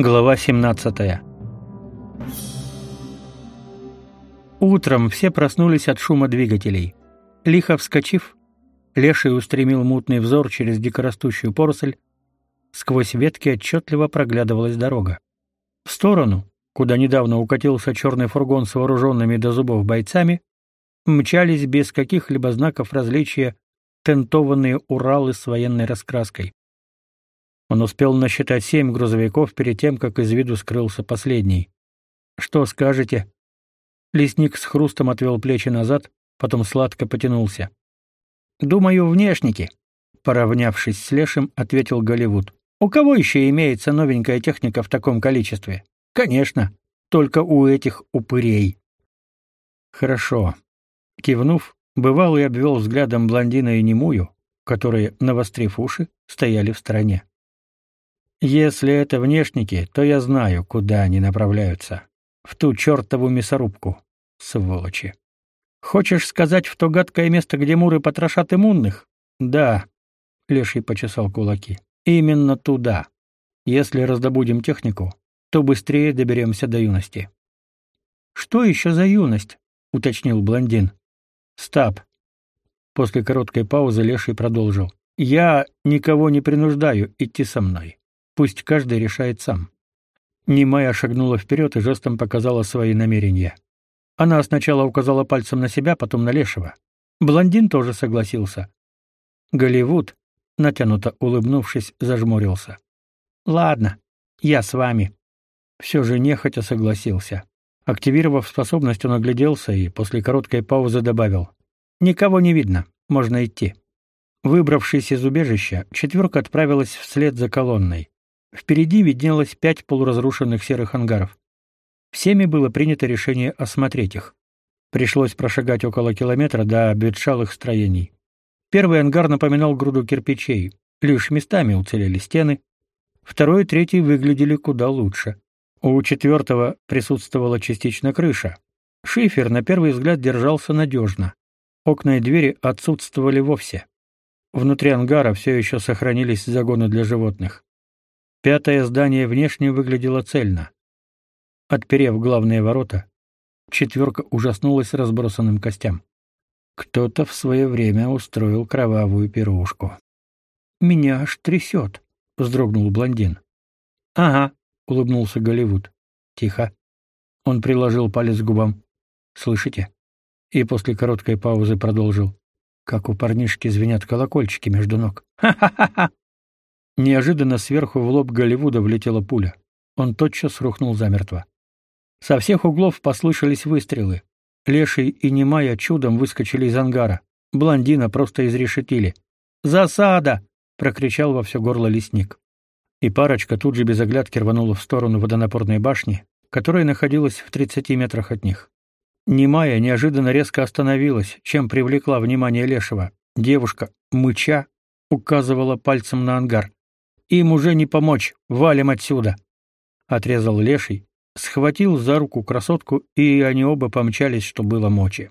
Глава 17. Утром все проснулись от шума двигателей. Лихо вскочив, Леший устремил мутный взор через дикорастущую поросль. Сквозь ветки отчетливо проглядывалась дорога. В сторону, куда недавно укатился черный фургон с вооруженными до зубов бойцами, мчались без каких-либо знаков различия тентованные Уралы с военной раскраской. Он успел насчитать семь грузовиков перед тем, как из виду скрылся последний. «Что скажете?» Лесник с хрустом отвел плечи назад, потом сладко потянулся. «Думаю, внешники», — поравнявшись с Лешим, ответил Голливуд. «У кого еще имеется новенькая техника в таком количестве?» «Конечно, только у этих упырей». «Хорошо». Кивнув, бывалый обвел взглядом блондина и немую, которые, навострив уши, стояли в стороне. Если это внешники, то я знаю, куда они направляются. В ту чертову мясорубку, сволочи. Хочешь сказать, в то гадкое место, где муры потрошат иммунных? Да. Леший почесал кулаки. Именно туда. Если раздобудем технику, то быстрее доберемся до юности. Что еще за юность? уточнил блондин. Стаб. После короткой паузы Леший продолжил. Я никого не принуждаю идти со мной. Пусть каждый решает сам. Немая шагнула вперед и жестом показала свои намерения. Она сначала указала пальцем на себя, потом на Лешего. Блондин тоже согласился. Голливуд, натянуто улыбнувшись, зажмурился. Ладно, я с вами. Все же нехотя согласился. Активировав способность, он огляделся и после короткой паузы добавил: "Никого не видно, можно идти". Выбравшись из убежища, четверка отправилась вслед за колонной. Впереди виднелось пять полуразрушенных серых ангаров. Всеми было принято решение осмотреть их. Пришлось прошагать около километра до обветшалых строений. Первый ангар напоминал груду кирпичей, лишь местами уцелели стены. Второй и третий выглядели куда лучше. У четвертого присутствовала частично крыша. Шифер на первый взгляд держался надежно. Окна и двери отсутствовали вовсе. Внутри ангара все еще сохранились загоны для животных. Пятое здание внешне выглядело цельно. Отперев главные ворота, четверка ужаснулась разбросанным костям. Кто-то в свое время устроил кровавую пирушку. «Меня аж трясет», — вздрогнул блондин. «Ага», — улыбнулся Голливуд. «Тихо». Он приложил палец к губам. «Слышите?» И после короткой паузы продолжил. Как у парнишки звенят колокольчики между ног. «Ха-ха-ха!» Неожиданно сверху в лоб Голливуда влетела пуля. Он тотчас рухнул замертво. Со всех углов послышались выстрелы. Леший и Немая чудом выскочили из ангара. Блондина просто изрешетили. «Засада!» — прокричал во все горло лесник. И парочка тут же без оглядки рванула в сторону водонапорной башни, которая находилась в 30 метрах от них. Немая неожиданно резко остановилась, чем привлекла внимание Лешего. Девушка, мыча, указывала пальцем на ангар. Им уже не помочь, валим отсюда. Отрезал леший, схватил за руку красотку, и они оба помчались, что было мочи.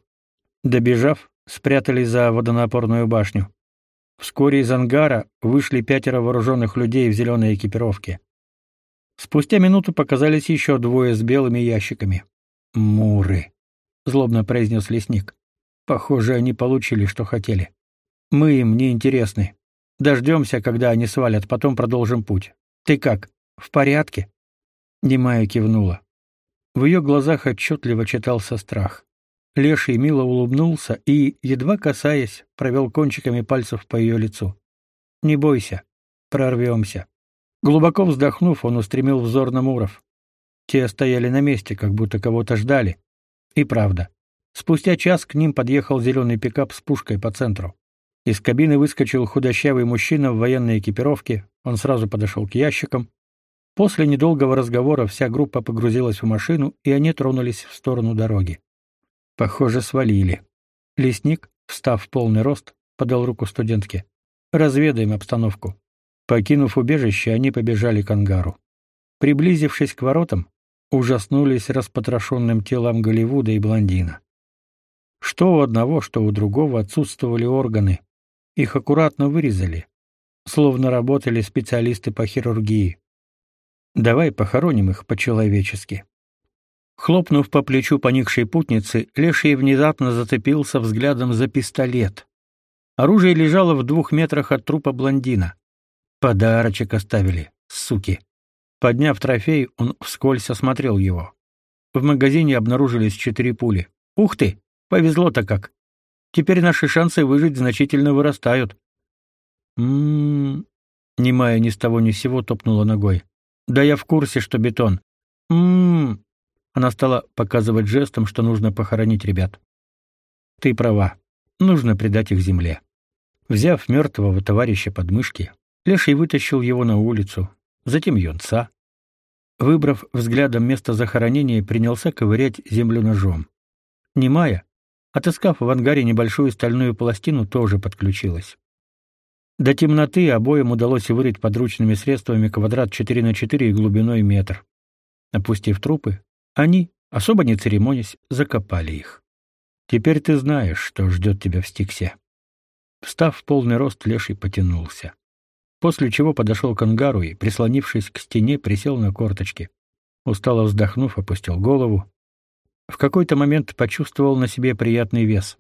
Добежав, спрятались за водонапорную башню. Вскоре из ангара вышли пятеро вооруженных людей в зеленой экипировке. Спустя минуту показались еще двое с белыми ящиками. «Муры», — злобно произнес лесник. «Похоже, они получили, что хотели. Мы им не интересны. Дождемся, когда они свалят, потом продолжим путь. Ты как? В порядке? Немая кивнула. В ее глазах отчетливо читался страх. Леший мило улыбнулся и, едва касаясь, провел кончиками пальцев по ее лицу. Не бойся, прорвемся». Глубоко вздохнув, он устремил взор на муров. Те стояли на месте, как будто кого-то ждали. И правда. Спустя час к ним подъехал зеленый пикап с пушкой по центру. Из кабины выскочил худощавый мужчина в военной экипировке. Он сразу подошел к ящикам. После недолгого разговора вся группа погрузилась в машину, и они тронулись в сторону дороги. Похоже, свалили. Лесник, встав в полный рост, подал руку студентке. Разведаем обстановку. Покинув убежище, они побежали к ангару. Приблизившись к воротам, ужаснулись распотрошенным телам Голливуда и блондина. Что у одного, что у другого отсутствовали органы, их аккуратно вырезали, словно работали специалисты по хирургии. Давай похороним их по-человечески. Хлопнув по плечу поникшей путницы, Леший внезапно зацепился взглядом за пистолет. Оружие лежало в двух метрах от трупа блондина. Подарочек оставили, суки. Подняв трофей, он вскользь осмотрел его. В магазине обнаружились четыре пули. Ух ты, повезло-то как. Теперь наши шансы выжить значительно вырастают. М-м, немая ни с того ни с сего топнула ногой. Да я в курсе, что бетон. М-м. Она стала показывать жестом, что нужно похоронить ребят. Ты права. Нужно предать их земле. Взяв мертвого товарища под мышки, Леший вытащил его на улицу, затем юнца. Выбрав взглядом место захоронения, принялся ковырять землю ножом. Немая, отыскав в ангаре небольшую стальную пластину, тоже подключилась. До темноты обоим удалось вырыть подручными средствами квадрат 4 на 4 и глубиной метр. Опустив трупы, они, особо не церемонясь, закопали их. Теперь ты знаешь, что ждет тебя в Стиксе. Встав в полный рост, Леший потянулся. После чего подошел к ангару и, прислонившись к стене, присел на корточки. Устало вздохнув, опустил голову. В какой-то момент почувствовал на себе приятный вес.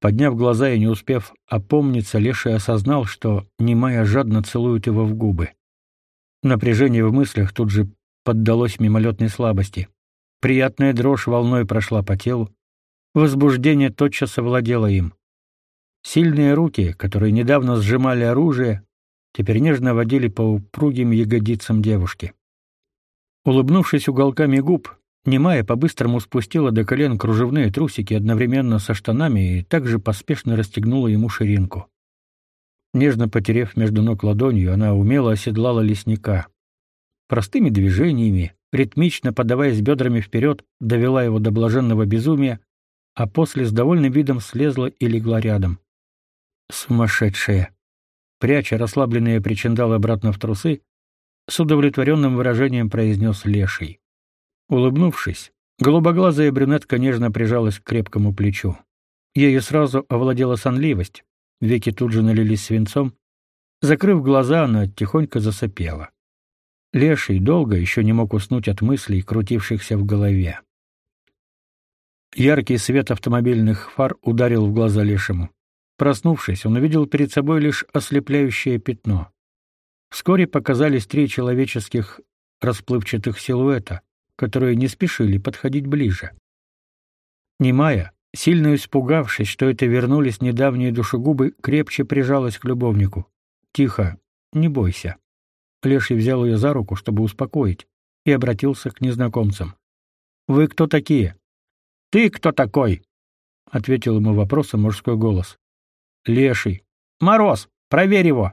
Подняв глаза и не успев опомниться, Леший осознал, что немая жадно целует его в губы. Напряжение в мыслях тут же поддалось мимолетной слабости. Приятная дрожь волной прошла по телу. Возбуждение тотчас овладело им. Сильные руки, которые недавно сжимали оружие, теперь нежно водили по упругим ягодицам девушки. Улыбнувшись уголками губ, Немая по-быстрому спустила до колен кружевные трусики одновременно со штанами и также поспешно расстегнула ему ширинку. Нежно потерев между ног ладонью, она умело оседлала лесника. Простыми движениями, ритмично подаваясь бедрами вперед, довела его до блаженного безумия, а после с довольным видом слезла и легла рядом. Сумасшедшая. Пряча расслабленные причиндалы обратно в трусы, с удовлетворенным выражением произнес Леший. Улыбнувшись, голубоглазая брюнетка нежно прижалась к крепкому плечу. Ею сразу овладела сонливость, веки тут же налились свинцом. Закрыв глаза, она тихонько засопела. Леший долго еще не мог уснуть от мыслей, крутившихся в голове. Яркий свет автомобильных фар ударил в глаза Лешему. Проснувшись, он увидел перед собой лишь ослепляющее пятно. Вскоре показались три человеческих расплывчатых силуэта, которые не спешили подходить ближе. Немая, сильно испугавшись, что это вернулись недавние душегубы, крепче прижалась к любовнику. «Тихо, не бойся». Леший взял ее за руку, чтобы успокоить, и обратился к незнакомцам. «Вы кто такие?» «Ты кто такой?» — ответил ему вопросом мужской голос. Леший. Мороз, проверь его.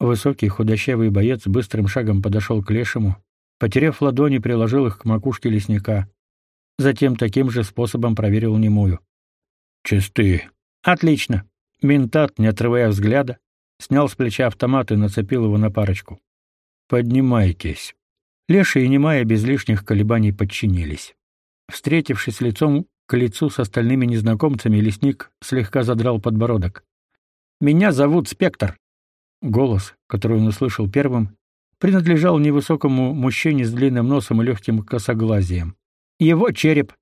Высокий худощавый боец быстрым шагом подошел к Лешему, потеряв ладони, приложил их к макушке лесника. Затем таким же способом проверил немую. Чисты. Отлично. Ментат, не отрывая взгляда, снял с плеча автомат и нацепил его на парочку. Поднимайтесь. Леша и немая без лишних колебаний подчинились. Встретившись лицом к лицу с остальными незнакомцами, лесник слегка задрал подбородок. Меня зовут Спектр. Голос, который он услышал первым, принадлежал невысокому мужчине с длинным носом и легким косоглазием. Его череп.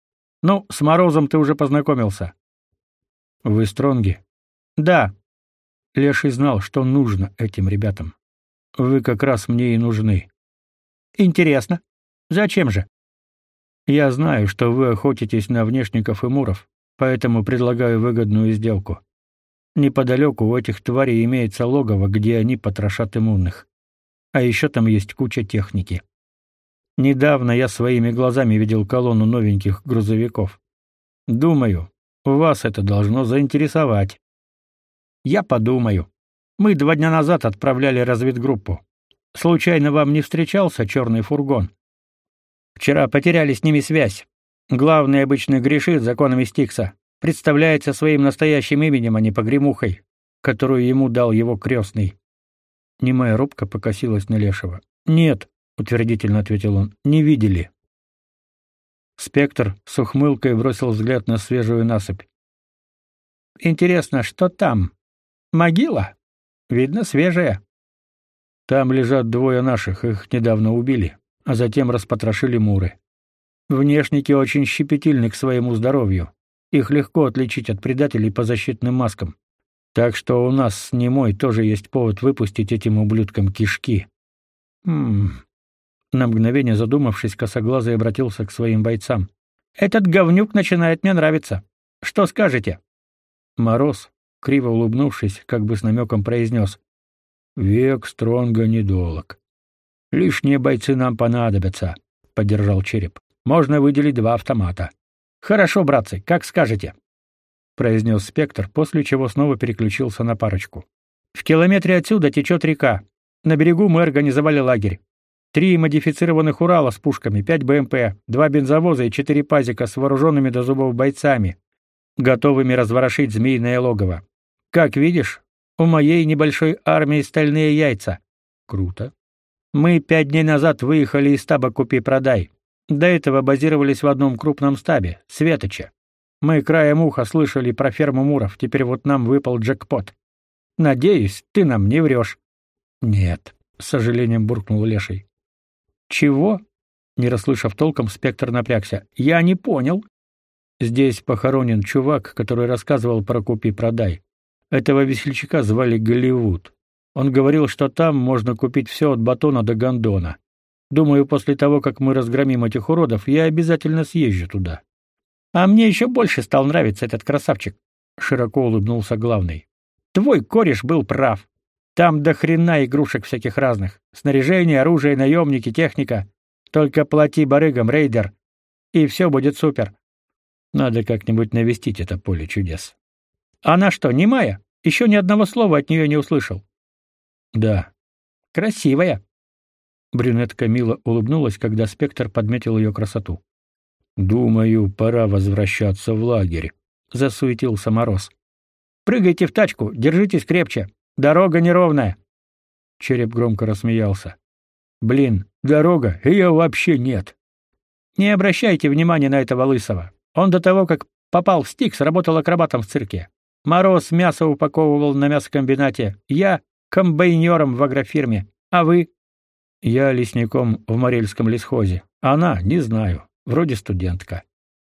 Ну, с Морозом ты уже познакомился. Вы стронги? Да. Леший знал, что нужно этим ребятам. Вы как раз мне и нужны. Интересно. Зачем же? Я знаю, что вы охотитесь на внешников и муров, поэтому предлагаю выгодную сделку. Неподалеку у этих тварей имеется логово, где они потрошат иммунных. А еще там есть куча техники. Недавно я своими глазами видел колонну новеньких грузовиков. Думаю, вас это должно заинтересовать. Я подумаю. Мы два дня назад отправляли разведгруппу. Случайно вам не встречался черный фургон? Вчера потеряли с ними связь. Главный обычно грешит законами Стикса представляется своим настоящим именем, а не погремухой, которую ему дал его крестный. Немая робко покосилась на Лешего. «Нет», — утвердительно ответил он, — «не видели». Спектр с ухмылкой бросил взгляд на свежую насыпь. «Интересно, что там? Могила? Видно, свежая». Там лежат двое наших, их недавно убили, а затем распотрошили муры. Внешники очень щепетильны к своему здоровью. Их легко отличить от предателей по защитным маскам. Так что у нас с Немой тоже есть повод выпустить этим ублюдкам кишки. Хм. На мгновение задумавшись, косоглазый обратился к своим бойцам. Этот говнюк начинает мне нравиться. Что скажете? Мороз, криво улыбнувшись, как бы с намеком произнес. Век Стронга недолог. Лишние бойцы нам понадобятся, поддержал череп. Можно выделить два автомата. Хорошо, братцы, как скажете, произнес Спектр, после чего снова переключился на парочку. В километре отсюда течет река. На берегу мы организовали лагерь. Три модифицированных Урала с пушками, пять БМП, два бензовоза и четыре пазика с вооруженными до зубов бойцами, готовыми разворошить змеиное логово. Как видишь, у моей небольшой армии стальные яйца. Круто. Мы пять дней назад выехали из стаба «Купи-продай». До этого базировались в одном крупном стабе — Светоче. Мы краем уха слышали про ферму Муров, теперь вот нам выпал джекпот. Надеюсь, ты нам не врешь. Нет, с сожалением буркнул Леший. Чего? Не расслышав толком, спектр напрягся. Я не понял. Здесь похоронен чувак, который рассказывал про купи-продай. Этого весельчака звали Голливуд. Он говорил, что там можно купить все от батона до гондона. Думаю, после того, как мы разгромим этих уродов, я обязательно съезжу туда. А мне еще больше стал нравиться этот красавчик, широко улыбнулся главный. Твой кореш был прав. Там до хрена игрушек всяких разных. Снаряжение, оружие, наемники, техника. Только плати барыгам, рейдер, и все будет супер. Надо как-нибудь навестить это поле чудес. Она что, немая? Еще ни одного слова от нее не услышал. Да. Красивая. Брюнетка мило улыбнулась, когда Спектр подметил ее красоту. Думаю, пора возвращаться в лагерь, засуетился Мороз. Прыгайте в тачку, держитесь крепче. Дорога неровная. Череп громко рассмеялся. Блин, дорога, ее вообще нет. Не обращайте внимания на этого лысого. Он до того, как попал в Стикс, работал акробатом в цирке. Мороз мясо упаковывал на мясокомбинате. Я комбайнером в агрофирме. А вы? Я лесником в Морельском лесхозе. Она, не знаю, вроде студентка.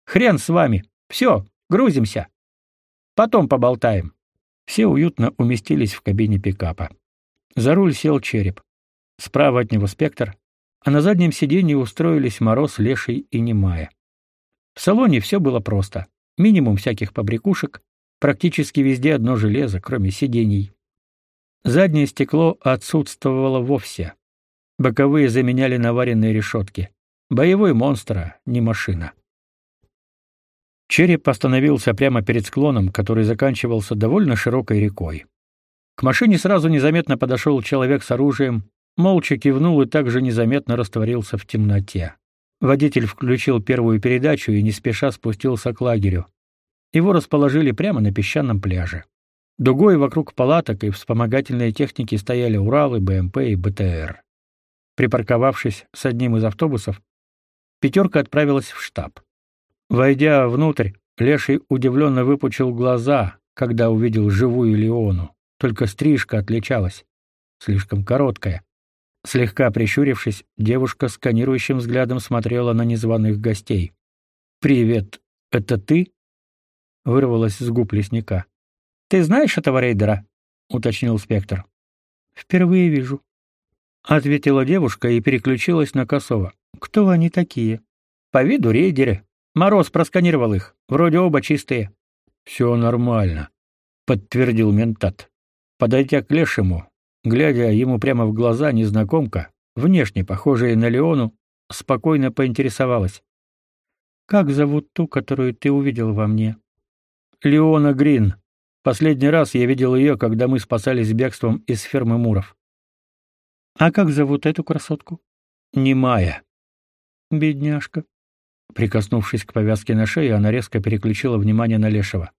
Хрен с вами. Все, грузимся. Потом поболтаем. Все уютно уместились в кабине пикапа. За руль сел череп. Справа от него спектр, а на заднем сиденье устроились Мороз, Леший и Немая. В салоне все было просто. Минимум всяких побрякушек, практически везде одно железо, кроме сидений. Заднее стекло отсутствовало вовсе. Боковые заменяли наваренные решетки. Боевой монстр, а не машина. Череп остановился прямо перед склоном, который заканчивался довольно широкой рекой. К машине сразу незаметно подошел человек с оружием, молча кивнул и также незаметно растворился в темноте. Водитель включил первую передачу и не спеша спустился к лагерю. Его расположили прямо на песчаном пляже. Дугой вокруг палаток и вспомогательной техники стояли Уралы, БМП и БТР. Припарковавшись с одним из автобусов, пятерка отправилась в штаб. Войдя внутрь, Леший удивленно выпучил глаза, когда увидел живую Леону. Только стрижка отличалась, слишком короткая. Слегка прищурившись, девушка сканирующим взглядом смотрела на незваных гостей. «Привет, это ты?» — вырвалось с губ лесника. «Ты знаешь этого рейдера?» — уточнил Спектр. «Впервые вижу», ответила девушка и переключилась на Косова. Кто они такие? По виду рейдеры. Мороз просканировал их. Вроде оба чистые. «Все нормально, подтвердил ментат. Подойдя к лешему, глядя ему прямо в глаза, незнакомка, внешне похожая на Леону, спокойно поинтересовалась: "Как зовут ту, которую ты увидел во мне?" "Леона Грин. Последний раз я видел ее, когда мы спасались бегством из фермы Муров. А как зовут эту красотку? Немая. Бедняжка. Прикоснувшись к повязке на шее, она резко переключила внимание на Лешего.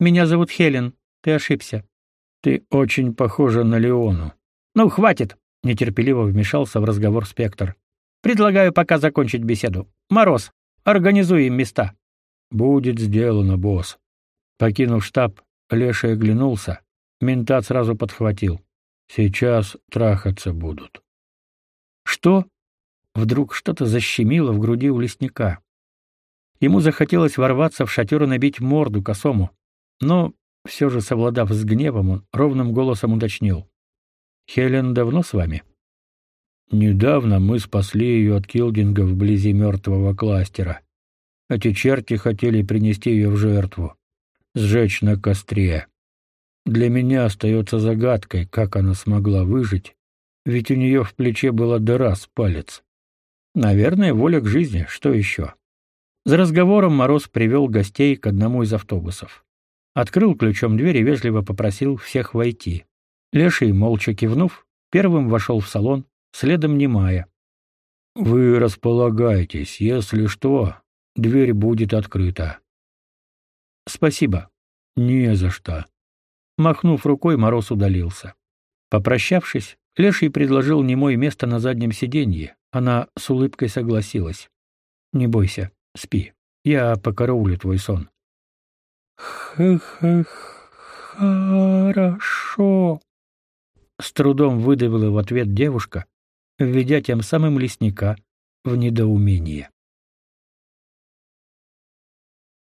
Меня зовут Хелен. Ты ошибся. Ты очень похожа на Леону. Ну, хватит, нетерпеливо вмешался в разговор Спектр. Предлагаю пока закончить беседу. Мороз, организуй им места. Будет сделано, босс. Покинув штаб, Леша оглянулся. Ментат сразу подхватил. Сейчас трахаться будут. Что? Вдруг что-то защемило в груди у лесника. Ему захотелось ворваться в шатер и набить морду косому, но все же совладав с гневом, он ровным голосом уточнил: "Хелен давно с вами?" "Недавно мы спасли ее от килдинга вблизи мертвого кластера. Эти черти хотели принести ее в жертву, сжечь на костре. Для меня остается загадкой, как она смогла выжить, ведь у нее в плече была дыра с палец. Наверное, воля к жизни, что еще? За разговором Мороз привел гостей к одному из автобусов. Открыл ключом дверь и вежливо попросил всех войти. Леший, молча кивнув, первым вошел в салон, следом Немая. «Вы располагайтесь, если что, дверь будет открыта». «Спасибо». «Не за что». Махнув рукой, Мороз удалился. Попрощавшись, Леший предложил немой место на заднем сиденье. Она с улыбкой согласилась. «Не бойся, спи. Я покараулю твой сон». «Х-х-хорошо», — с трудом выдавила в ответ девушка, введя тем самым лесника в недоумение.